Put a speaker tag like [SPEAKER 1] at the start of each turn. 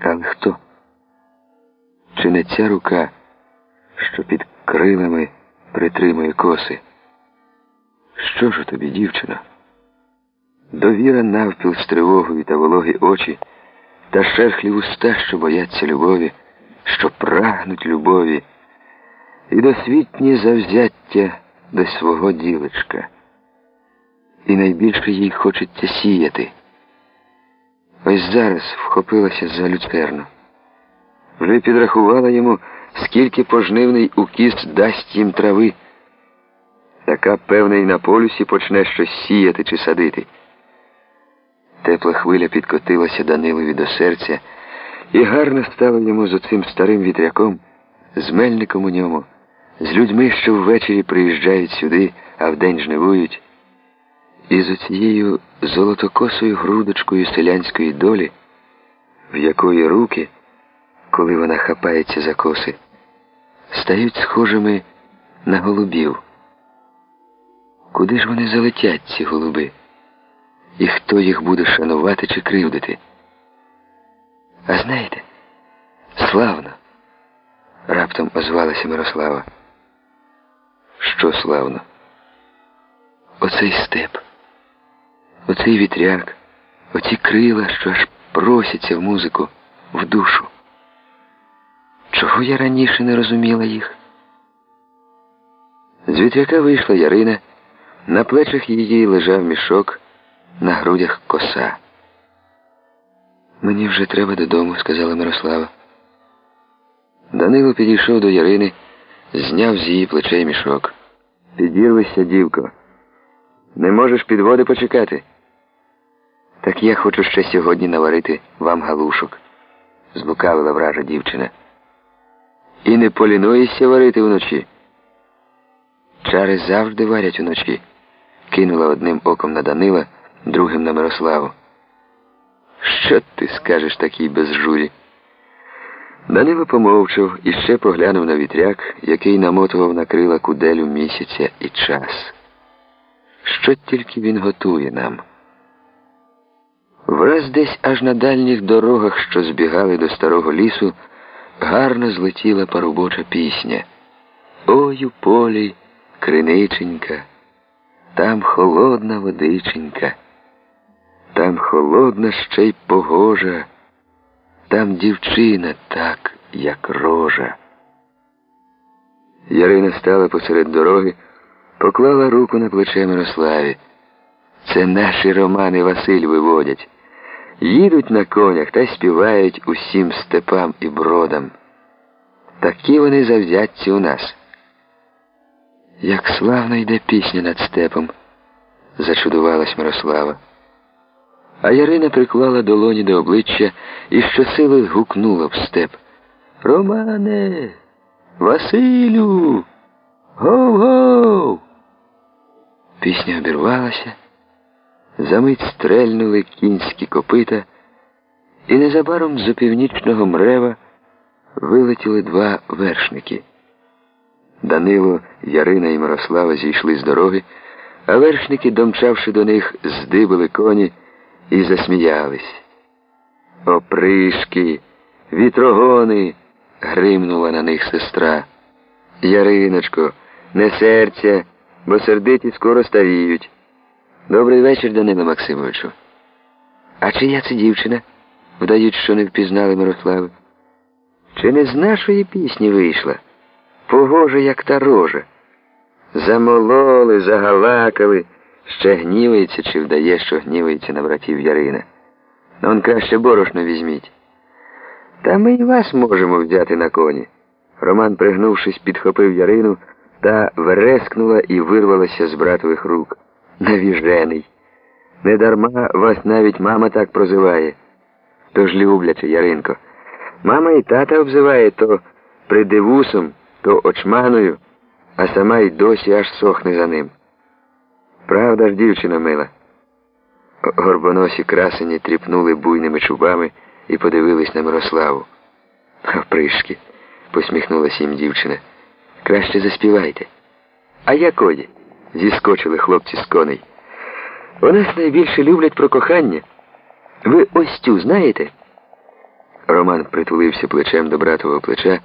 [SPEAKER 1] Але хто? Чи не ця рука, що під крилами притримує коси? Що ж у тобі, дівчино? Довіра навпіл з тривогою та вологі очі, та шерхлі уста, що бояться любові, що прагнуть любові, і досвітні завзяття до свого ділечка. І найбільше їй хочеться сіяти. Ось зараз вхопилася за люцерну. Вже підрахувала йому, скільки пожнивний укіс дасть їм трави. Така, певне, й на полюсі почне щось сіяти чи садити. Тепла хвиля підкотилася Данилові до серця, і гарно стало йому з оцим старим вітряком, з мельником у ньому, з людьми, що ввечері приїжджають сюди, а вдень жнивують, і з оцією золотокосою грудочкою селянської долі, в якої руки, коли вона хапається за коси, стають схожими на голубів. Куди ж вони залетять, ці голуби? І хто їх буде шанувати чи кривдити? А знаєте, славно, раптом озвалася Мирослава. Що славно? Оцей степ, оцей вітряк, оці крила, що аж просяться в музику, в душу. Чого я раніше не розуміла їх? З вітряка вийшла Ярина, на плечах її лежав мішок, на грудях коса. Мені вже треба додому, сказала Мирослава. Данило підійшов до Ярини, зняв з її плечей мішок. Підірвися, дівко. Не можеш під води почекати. Так я хочу ще сьогодні наварити вам галушок, злукавила вража дівчина. І не полінуєшся варити вночі. Чари завжди варять уночі, кинула одним оком на Данила, другим на Мирославу. Що ти скажеш такій безжурі? Данило помовчав і ще поглянув на вітряк, який намотував на крила куделю місяця і час. Що тільки він готує нам? Враз десь аж на дальніх дорогах, що збігали до старого лісу, гарно злетіла парубоча пісня. Ой у полі, криниченька, там холодна водиченька, там холодна ще й погожа, там дівчина так, як рожа. Ярина стала посеред дороги, поклала руку на плече Мирославі. Це наші романи Василь виводять. Їдуть на конях та співають усім степам і бродам. Такі вони завзятці у нас. Як славно йде пісня над степом, зачудувалась Мирослава. А Ярина приклала долоні до обличчя і щосили гукнула в степ. Романе, Василю, гов-гов. Пісня обірвалася. Замить стрельнули кінські копита, і незабаром з північного мрева вилетіли два вершники. Данило, Ярина і Мирослава зійшли з дороги, а вершники, домчавши до них, здибили коні і засміялись. Опришки, вітрогони, гримнула на них сестра. Яриночко, не серця, бо сердиті скоро старіють. Добрий вечір, Данило Максимовичу. А чия це дівчина? Вдають, що не впізнали Мирослави. Чи не з нашої пісні вийшла? Погожа, як та рожа. Замололи, загалакали, ще гнівається, чи вдає, що гнівається на братів Ярина. Ну, он краще борошно візьміть. Та ми й вас можемо взяти на коні. Роман, пригнувшись, підхопив Ярину та верескнула і вирвалася з братових рук. Навіжений. Недарма вас навіть мама так прозиває. Тож любляче, Яринко. Мама і тата обзиває то придивусом, то очманою, а сама й досі аж сохне за ним. Правда ж, дівчина мила? Горбоносі красені тріпнули буйними чубами і подивились на Мирославу. Опришки, посміхнулася їм дівчина. Краще заспівайте. А як оді? Зіскочили хлопці з коней. У нас найбільше люблять про кохання. Ви ось цю знаєте? Роман притулився плечем до братового плеча